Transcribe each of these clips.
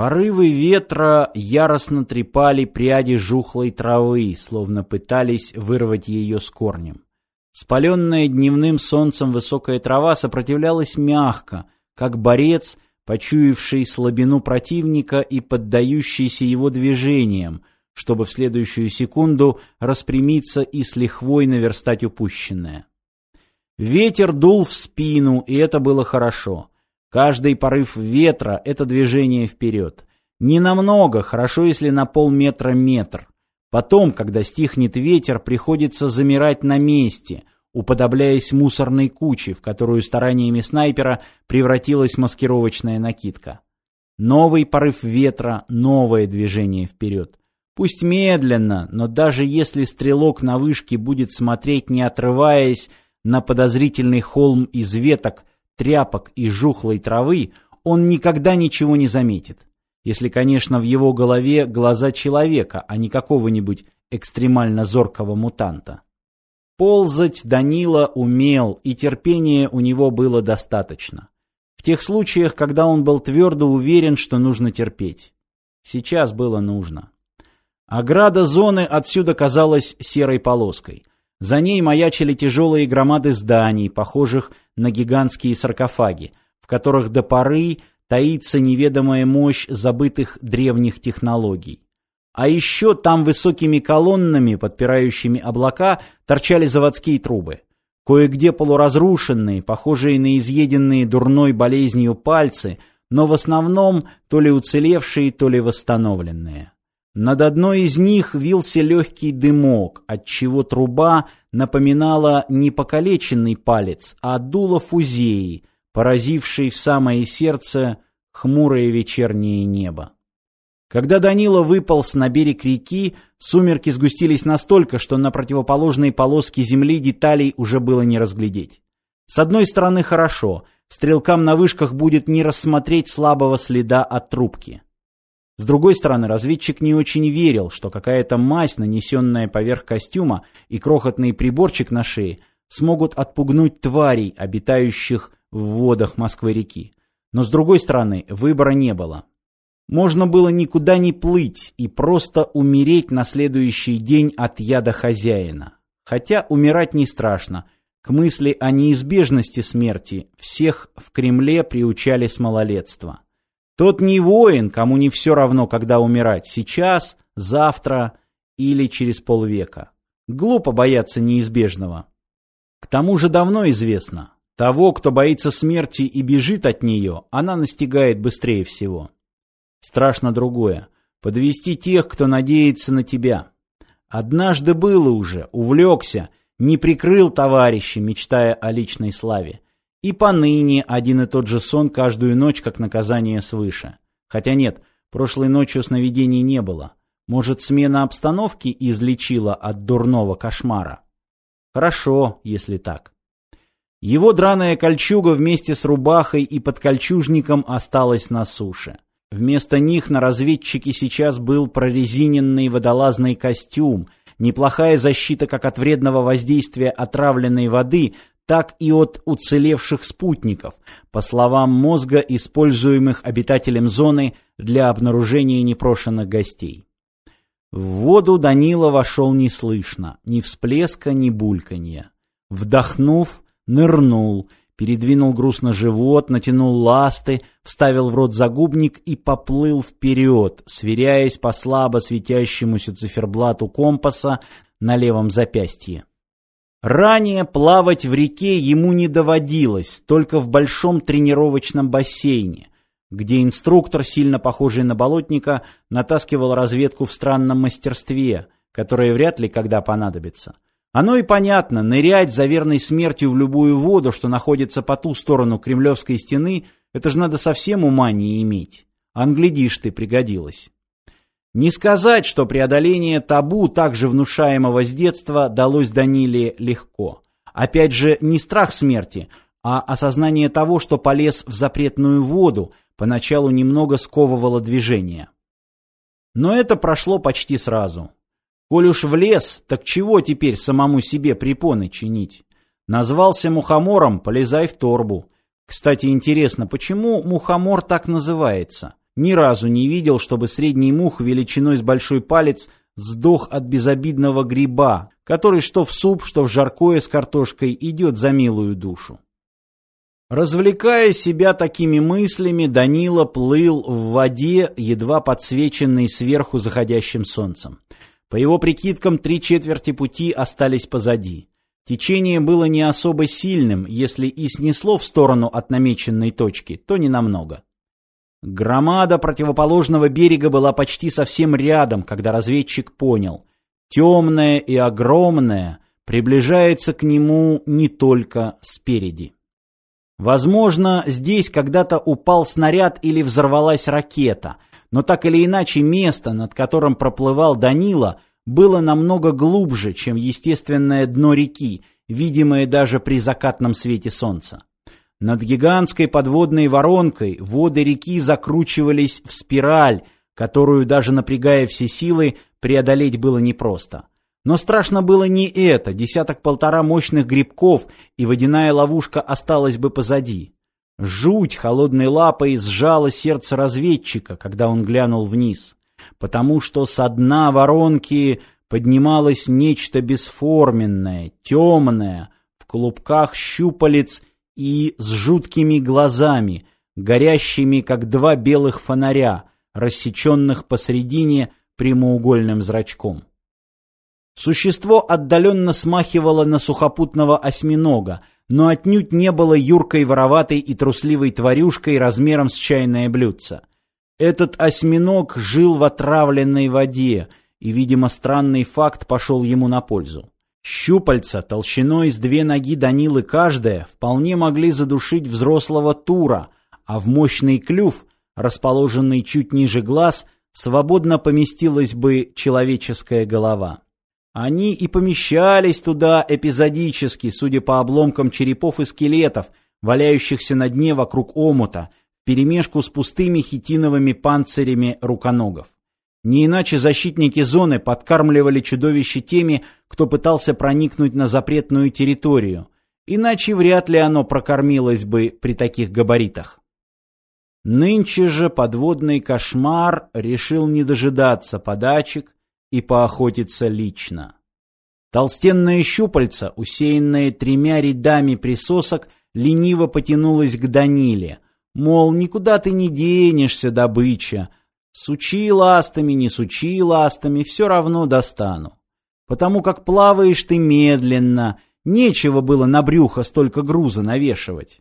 Порывы ветра яростно трепали пряди жухлой травы, словно пытались вырвать ее с корнем. Спаленная дневным солнцем высокая трава сопротивлялась мягко, как борец, почуявший слабину противника и поддающийся его движениям, чтобы в следующую секунду распрямиться и с лихвой наверстать упущенное. Ветер дул в спину, и это было хорошо. Каждый порыв ветра — это движение вперед. Не намного, хорошо, если на полметра метр. Потом, когда стихнет ветер, приходится замирать на месте, уподобляясь мусорной куче, в которую стараниями снайпера превратилась маскировочная накидка. Новый порыв ветра, новое движение вперед. Пусть медленно, но даже если стрелок на вышке будет смотреть, не отрываясь, на подозрительный холм из веток, тряпок и жухлой травы, он никогда ничего не заметит. Если, конечно, в его голове глаза человека, а не какого-нибудь экстремально зоркого мутанта. Ползать Данила умел, и терпения у него было достаточно. В тех случаях, когда он был твердо уверен, что нужно терпеть. Сейчас было нужно. Ограда зоны отсюда казалась серой полоской. За ней маячили тяжелые громады зданий, похожих на гигантские саркофаги, в которых до поры таится неведомая мощь забытых древних технологий. А еще там высокими колоннами, подпирающими облака, торчали заводские трубы. Кое-где полуразрушенные, похожие на изъеденные дурной болезнью пальцы, но в основном то ли уцелевшие, то ли восстановленные. Над одной из них вился легкий дымок, отчего труба напоминала не покалеченный палец, а дуло фузеи, поразивший в самое сердце хмурое вечернее небо. Когда Данила выполз на берег реки, сумерки сгустились настолько, что на противоположной полоске земли деталей уже было не разглядеть. С одной стороны хорошо, стрелкам на вышках будет не рассмотреть слабого следа от трубки. С другой стороны, разведчик не очень верил, что какая-то мазь, нанесенная поверх костюма, и крохотный приборчик на шее смогут отпугнуть тварей, обитающих в водах Москвы-реки. Но с другой стороны, выбора не было. Можно было никуда не плыть и просто умереть на следующий день от яда хозяина. Хотя умирать не страшно. К мысли о неизбежности смерти всех в Кремле приучали с малолетства. Тот не воин, кому не все равно, когда умирать, сейчас, завтра или через полвека. Глупо бояться неизбежного. К тому же давно известно, того, кто боится смерти и бежит от нее, она настигает быстрее всего. Страшно другое – подвести тех, кто надеется на тебя. Однажды было уже, увлекся, не прикрыл товарища, мечтая о личной славе. И поныне один и тот же сон каждую ночь как наказание свыше. Хотя нет, прошлой ночью сновидений не было. Может, смена обстановки излечила от дурного кошмара? Хорошо, если так. Его драная кольчуга вместе с рубахой и подкольчужником осталась на суше. Вместо них на разведчике сейчас был прорезиненный водолазный костюм, неплохая защита как от вредного воздействия отравленной воды, так и от уцелевших спутников, по словам мозга, используемых обитателем зоны для обнаружения непрошенных гостей. В воду Данила вошел неслышно, ни всплеска, ни бульканья. Вдохнув, нырнул, передвинул груз на живот, натянул ласты, вставил в рот загубник и поплыл вперед, сверяясь по слабо светящемуся циферблату компаса на левом запястье. Ранее плавать в реке ему не доводилось, только в большом тренировочном бассейне, где инструктор, сильно похожий на болотника, натаскивал разведку в странном мастерстве, которое вряд ли когда понадобится. Оно и понятно, нырять за верной смертью в любую воду, что находится по ту сторону Кремлевской стены, это же надо совсем ума не иметь. Англидишь ты пригодилось. Не сказать, что преодоление табу, также внушаемого с детства, далось Даниле легко. Опять же, не страх смерти, а осознание того, что полез в запретную воду, поначалу немного сковывало движение. Но это прошло почти сразу. Коль уж влез, так чего теперь самому себе препоны чинить? Назвался мухомором, полезай в торбу. Кстати, интересно, почему мухомор так называется? Ни разу не видел, чтобы средний мух величиной с большой палец сдох от безобидного гриба, который что в суп, что в жаркое с картошкой идет за милую душу. Развлекая себя такими мыслями, Данила плыл в воде, едва подсвеченной сверху заходящим солнцем. По его прикидкам, три четверти пути остались позади. Течение было не особо сильным, если и снесло в сторону от намеченной точки, то не намного. Громада противоположного берега была почти совсем рядом, когда разведчик понял. Темная и огромная приближается к нему не только спереди. Возможно, здесь когда-то упал снаряд или взорвалась ракета, но так или иначе место, над которым проплывал Данила, было намного глубже, чем естественное дно реки, видимое даже при закатном свете солнца. Над гигантской подводной воронкой воды реки закручивались в спираль, которую, даже напрягая все силы, преодолеть было непросто. Но страшно было не это, десяток-полтора мощных грибков, и водяная ловушка осталась бы позади. Жуть холодной лапой сжала сердце разведчика, когда он глянул вниз, потому что со дна воронки поднималось нечто бесформенное, темное, в клубках щупалец и с жуткими глазами, горящими, как два белых фонаря, рассеченных посредине прямоугольным зрачком. Существо отдаленно смахивало на сухопутного осьминога, но отнюдь не было юркой, вороватой и трусливой тварюшкой размером с чайное блюдце. Этот осьминог жил в отравленной воде, и, видимо, странный факт пошел ему на пользу. Щупальца толщиной с две ноги Данилы каждая вполне могли задушить взрослого тура, а в мощный клюв, расположенный чуть ниже глаз, свободно поместилась бы человеческая голова. Они и помещались туда эпизодически, судя по обломкам черепов и скелетов, валяющихся на дне вокруг омута, вперемешку с пустыми хитиновыми панцирями руконогов. Не иначе защитники зоны подкармливали чудовище теми, кто пытался проникнуть на запретную территорию, иначе вряд ли оно прокормилось бы при таких габаритах. Нынче же подводный кошмар решил не дожидаться подачек и поохотиться лично. Толстенное щупальца, усеянное тремя рядами присосок, лениво потянулось к Даниле, мол, никуда ты не денешься, добыча, Сучи ластами, не сучи ластами, все равно достану. Потому как плаваешь ты медленно, нечего было на брюхо столько груза навешивать.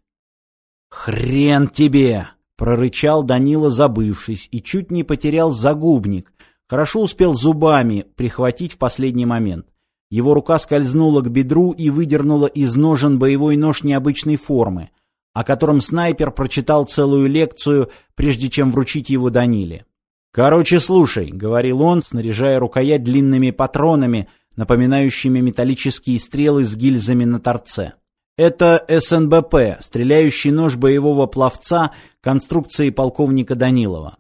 «Хрен тебе!» — прорычал Данила, забывшись, и чуть не потерял загубник. Хорошо успел зубами прихватить в последний момент. Его рука скользнула к бедру и выдернула из ножен боевой нож необычной формы, о котором снайпер прочитал целую лекцию, прежде чем вручить его Даниле. «Короче, слушай», — говорил он, снаряжая рукоять длинными патронами, напоминающими металлические стрелы с гильзами на торце. Это СНБП, стреляющий нож боевого пловца конструкции полковника Данилова.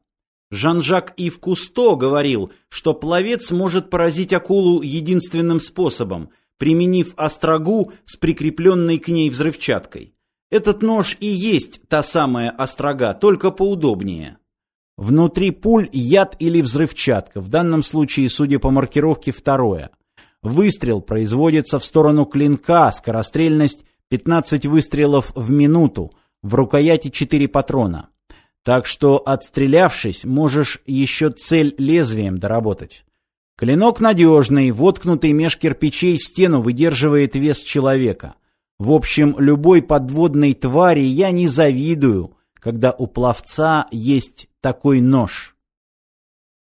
Жан-Жак Ив Кусто говорил, что пловец может поразить акулу единственным способом, применив острогу с прикрепленной к ней взрывчаткой. Этот нож и есть та самая острога, только поудобнее. Внутри пуль яд или взрывчатка, в данном случае, судя по маркировке, второе. Выстрел производится в сторону клинка, скорострельность 15 выстрелов в минуту, в рукояти 4 патрона. Так что, отстрелявшись, можешь еще цель лезвием доработать. Клинок надежный, воткнутый меж кирпичей в стену выдерживает вес человека. В общем, любой подводной твари я не завидую, когда у пловца есть такой нож.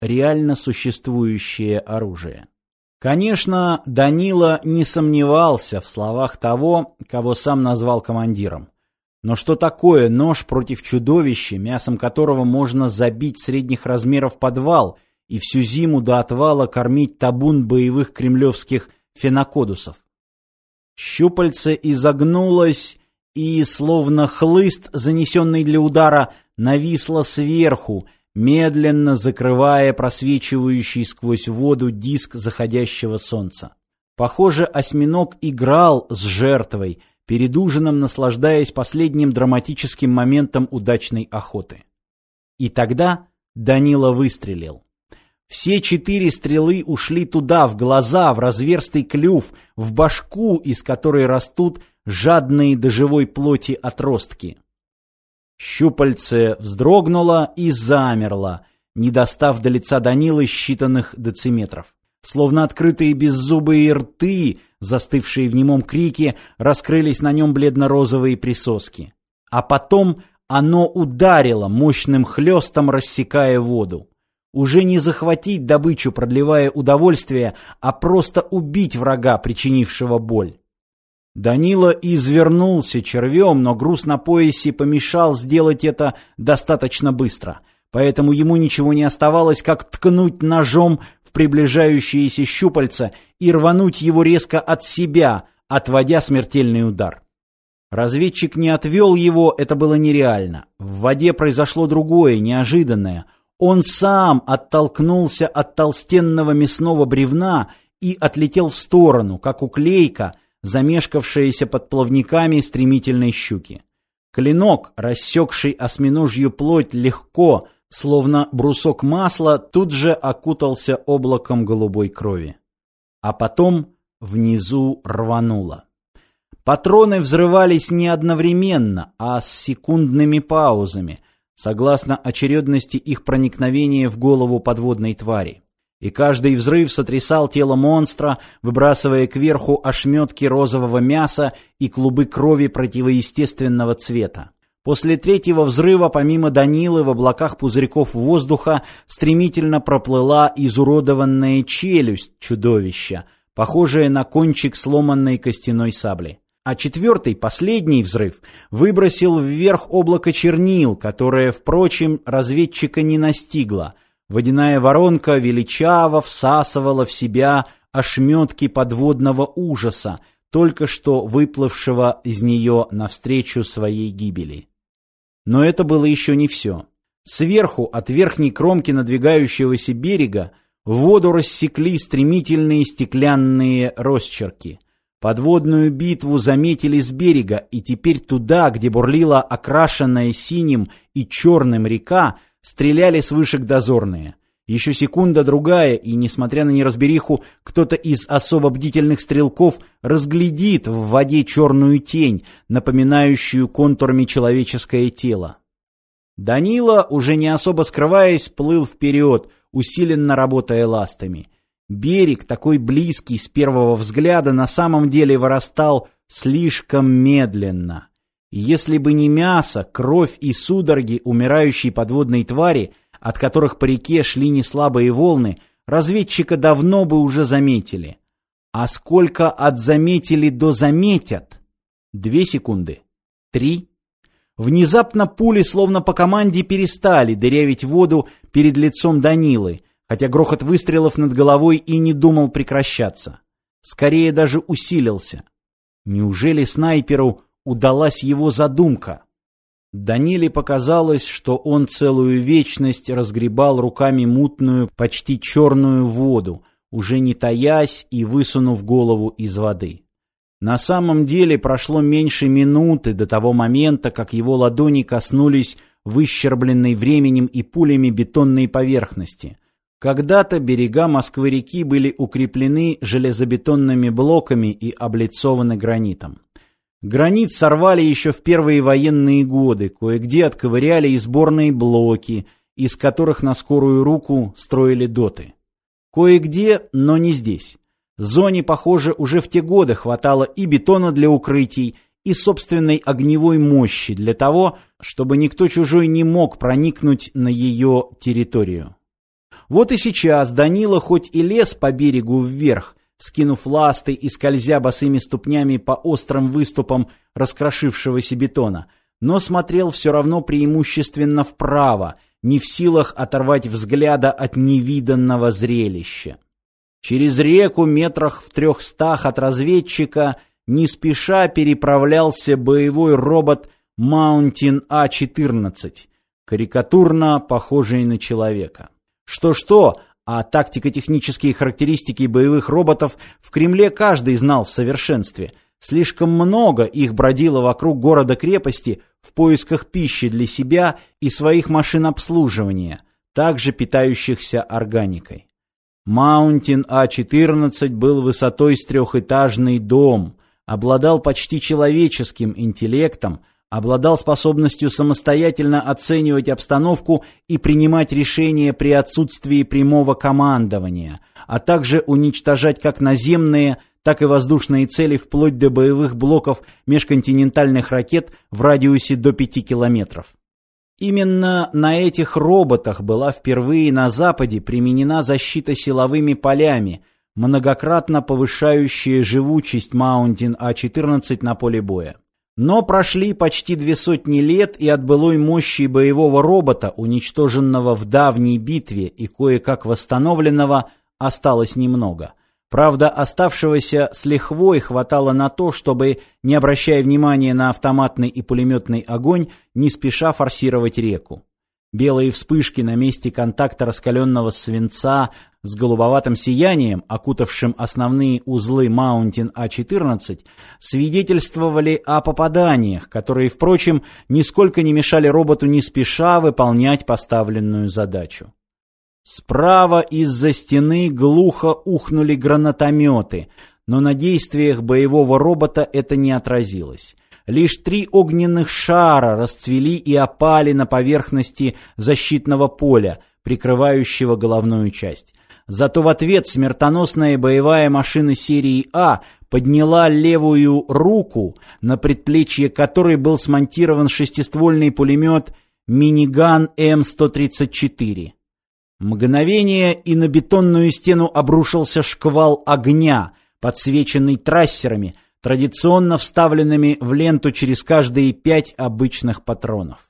Реально существующее оружие. Конечно, Данила не сомневался в словах того, кого сам назвал командиром. Но что такое нож против чудовища, мясом которого можно забить средних размеров подвал и всю зиму до отвала кормить табун боевых кремлевских фенокодусов? Щупальце изогнулось и, словно хлыст, занесенный для удара, нависла сверху, медленно закрывая просвечивающий сквозь воду диск заходящего солнца. Похоже, осьминог играл с жертвой, перед ужином наслаждаясь последним драматическим моментом удачной охоты. И тогда Данила выстрелил. Все четыре стрелы ушли туда, в глаза, в разверстый клюв, в башку, из которой растут жадные до живой плоти отростки. Щупальце вздрогнуло и замерло, не достав до лица Данилы считанных дециметров. Словно открытые беззубые рты, застывшие в немом крике, раскрылись на нем бледно-розовые присоски. А потом оно ударило мощным хлестом, рассекая воду. Уже не захватить добычу, продлевая удовольствие, а просто убить врага, причинившего боль. Данила извернулся червем, но груз на поясе помешал сделать это достаточно быстро. Поэтому ему ничего не оставалось, как ткнуть ножом в приближающиеся щупальца и рвануть его резко от себя, отводя смертельный удар. Разведчик не отвел его, это было нереально. В воде произошло другое, неожиданное. Он сам оттолкнулся от толстенного мясного бревна и отлетел в сторону, как уклейка, замешкавшаяся под плавниками стремительной щуки. Клинок, рассекший осьминожью плоть легко, словно брусок масла, тут же окутался облаком голубой крови. А потом внизу рвануло. Патроны взрывались не одновременно, а с секундными паузами, согласно очередности их проникновения в голову подводной твари. И каждый взрыв сотрясал тело монстра, выбрасывая кверху ошметки розового мяса и клубы крови противоестественного цвета. После третьего взрыва, помимо Данилы, в облаках пузырьков воздуха стремительно проплыла изуродованная челюсть чудовища, похожая на кончик сломанной костяной сабли. А четвертый, последний взрыв, выбросил вверх облако чернил, которое, впрочем, разведчика не настигло. Водяная воронка величаво всасывала в себя ошметки подводного ужаса, только что выплывшего из нее навстречу своей гибели. Но это было еще не все. Сверху, от верхней кромки надвигающегося берега, в воду рассекли стремительные стеклянные росчерки. Подводную битву заметили с берега, и теперь туда, где бурлила окрашенная синим и черным река, стреляли с вышек дозорные. Еще секунда-другая, и, несмотря на неразбериху, кто-то из особо бдительных стрелков разглядит в воде черную тень, напоминающую контурами человеческое тело. Данила, уже не особо скрываясь, плыл вперед, усиленно работая ластами. Берег, такой близкий с первого взгляда, на самом деле вырастал слишком медленно. Если бы не мясо, кровь и судороги умирающей подводной твари — от которых по реке шли неслабые волны, разведчика давно бы уже заметили. А сколько от заметили до заметят? Две секунды. Три. Внезапно пули, словно по команде, перестали дырявить воду перед лицом Данилы, хотя грохот выстрелов над головой и не думал прекращаться. Скорее даже усилился. Неужели снайперу удалась его задумка? Даниле показалось, что он целую вечность разгребал руками мутную, почти черную воду, уже не таясь и высунув голову из воды. На самом деле прошло меньше минуты до того момента, как его ладони коснулись выщербленной временем и пулями бетонной поверхности. Когда-то берега Москвы-реки были укреплены железобетонными блоками и облицованы гранитом. Гранит сорвали еще в первые военные годы, кое-где отковыряли и сборные блоки, из которых на скорую руку строили доты. Кое-где, но не здесь. Зоне, похоже, уже в те годы хватало и бетона для укрытий, и собственной огневой мощи для того, чтобы никто чужой не мог проникнуть на ее территорию. Вот и сейчас Данила хоть и лез по берегу вверх, скинув ласты и скользя босыми ступнями по острым выступам раскрошившегося бетона, но смотрел все равно преимущественно вправо, не в силах оторвать взгляда от невиданного зрелища. Через реку метрах в трехстах от разведчика не спеша переправлялся боевой робот Маунтин А-14, карикатурно похожий на человека. Что-что, а тактико-технические характеристики боевых роботов в Кремле каждый знал в совершенстве. Слишком много их бродило вокруг города-крепости в поисках пищи для себя и своих машин обслуживания. также питающихся органикой. Маунтин А-14 был высотой с трехэтажный дом, обладал почти человеческим интеллектом, обладал способностью самостоятельно оценивать обстановку и принимать решения при отсутствии прямого командования, а также уничтожать как наземные, так и воздушные цели вплоть до боевых блоков межконтинентальных ракет в радиусе до 5 километров. Именно на этих роботах была впервые на Западе применена защита силовыми полями, многократно повышающая живучесть Маунтин А-14 на поле боя. Но прошли почти две сотни лет, и от былой мощи боевого робота, уничтоженного в давней битве и кое-как восстановленного, осталось немного. Правда, оставшегося с лихвой хватало на то, чтобы, не обращая внимания на автоматный и пулеметный огонь, не спеша форсировать реку. Белые вспышки на месте контакта раскаленного свинца с голубоватым сиянием, окутавшим основные узлы Маунтин А-14, свидетельствовали о попаданиях, которые, впрочем, нисколько не мешали роботу не спеша выполнять поставленную задачу. Справа из-за стены глухо ухнули гранатометы, но на действиях боевого робота это не отразилось. Лишь три огненных шара расцвели и опали на поверхности защитного поля, прикрывающего головную часть. Зато в ответ смертоносная боевая машина серии А подняла левую руку, на предплечье которой был смонтирован шестиствольный пулемет «Миниган М-134». Мгновение, и на бетонную стену обрушился шквал огня, подсвеченный трассерами, традиционно вставленными в ленту через каждые пять обычных патронов.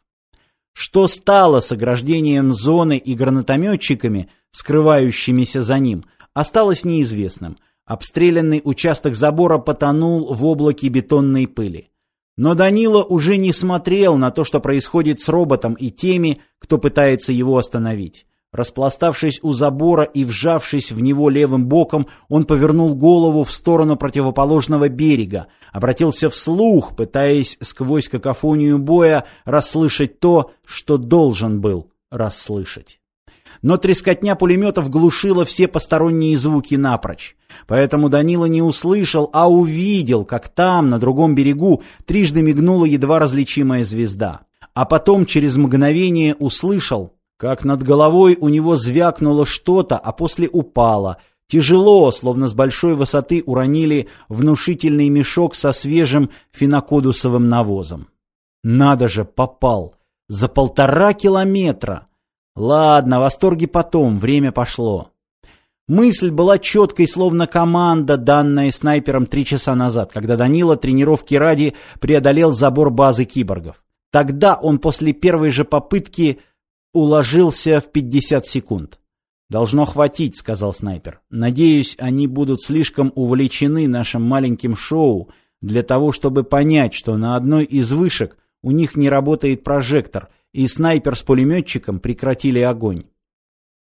Что стало с ограждением зоны и гранатометчиками, скрывающимися за ним, осталось неизвестным. Обстрелянный участок забора потонул в облаке бетонной пыли. Но Данила уже не смотрел на то, что происходит с роботом и теми, кто пытается его остановить. Распластавшись у забора и вжавшись в него левым боком, он повернул голову в сторону противоположного берега, обратился вслух, пытаясь сквозь какофонию боя расслышать то, что должен был расслышать. Но трескотня пулеметов глушила все посторонние звуки напрочь. Поэтому Данила не услышал, а увидел, как там, на другом берегу, трижды мигнула едва различимая звезда. А потом через мгновение услышал, как над головой у него звякнуло что-то, а после упало. Тяжело, словно с большой высоты уронили внушительный мешок со свежим фенокодусовым навозом. Надо же, попал. За полтора километра. Ладно, восторги потом, время пошло. Мысль была четкой, словно команда, данная снайпером три часа назад, когда Данила тренировки ради преодолел забор базы киборгов. Тогда он после первой же попытки уложился в 50 секунд. «Должно хватить», — сказал снайпер. «Надеюсь, они будут слишком увлечены нашим маленьким шоу для того, чтобы понять, что на одной из вышек у них не работает прожектор, и снайпер с пулеметчиком прекратили огонь».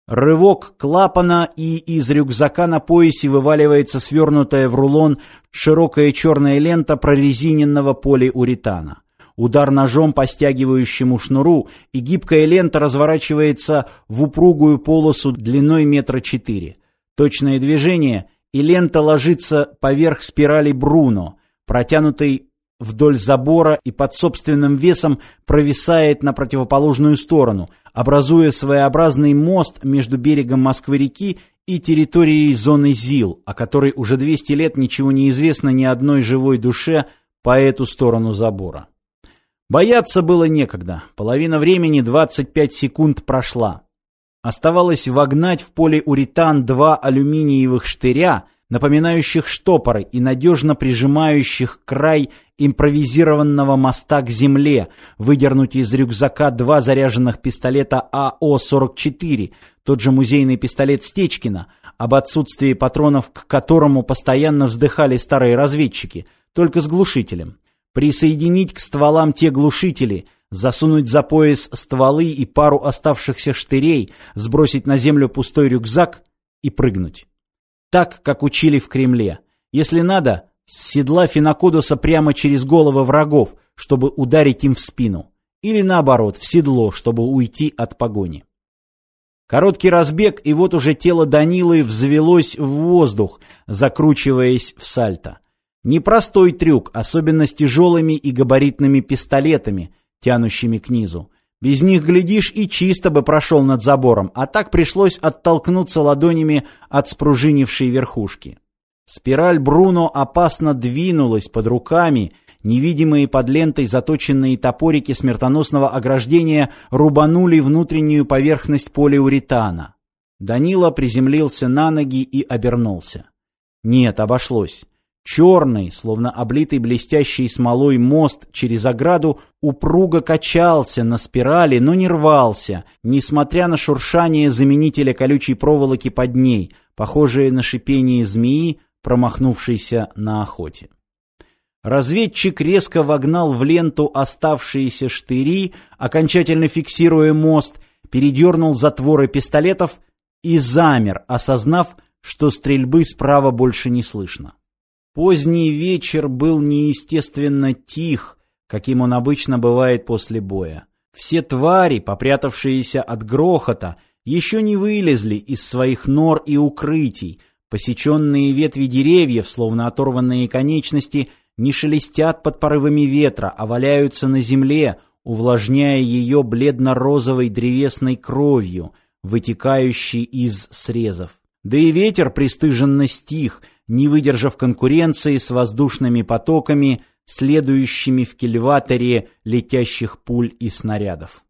Рывок клапана, и из рюкзака на поясе вываливается свернутая в рулон широкая черная лента прорезиненного полиуретана удар ножом по стягивающему шнуру, и гибкая лента разворачивается в упругую полосу длиной метра четыре. Точное движение, и лента ложится поверх спирали Бруно, протянутой вдоль забора и под собственным весом провисает на противоположную сторону, образуя своеобразный мост между берегом Москвы-реки и территорией зоны ЗИЛ, о которой уже 200 лет ничего не известно ни одной живой душе по эту сторону забора. Бояться было некогда. Половина времени, 25 секунд, прошла. Оставалось вогнать в поле уритан два алюминиевых штыря, напоминающих штопоры и надежно прижимающих край импровизированного моста к земле, выдернуть из рюкзака два заряженных пистолета АО-44, тот же музейный пистолет Стечкина, об отсутствии патронов к которому постоянно вздыхали старые разведчики, только с глушителем присоединить к стволам те глушители, засунуть за пояс стволы и пару оставшихся штырей, сбросить на землю пустой рюкзак и прыгнуть. Так, как учили в Кремле. Если надо, с седла Финокодуса прямо через головы врагов, чтобы ударить им в спину. Или наоборот, в седло, чтобы уйти от погони. Короткий разбег, и вот уже тело Данилы взвелось в воздух, закручиваясь в сальто. Непростой трюк, особенно с тяжелыми и габаритными пистолетами, тянущими к низу. Без них, глядишь, и чисто бы прошел над забором, а так пришлось оттолкнуться ладонями от спружинившей верхушки. Спираль Бруно опасно двинулась под руками, невидимые под лентой заточенные топорики смертоносного ограждения рубанули внутреннюю поверхность полиуретана. Данила приземлился на ноги и обернулся. Нет, обошлось. Черный, словно облитый блестящей смолой мост через ограду, упруго качался на спирали, но не рвался, несмотря на шуршание заменителя колючей проволоки под ней, похожее на шипение змеи, промахнувшейся на охоте. Разведчик резко вогнал в ленту оставшиеся штыри, окончательно фиксируя мост, передернул затворы пистолетов и замер, осознав, что стрельбы справа больше не слышно. Поздний вечер был неестественно тих, каким он обычно бывает после боя. Все твари, попрятавшиеся от грохота, еще не вылезли из своих нор и укрытий, посеченные ветви деревьев, словно оторванные конечности, не шелестят под порывами ветра, а валяются на земле, увлажняя ее бледно-розовой древесной кровью, вытекающей из срезов. Да и ветер пристыженно стих, не выдержав конкуренции с воздушными потоками, следующими в кильваторе летящих пуль и снарядов.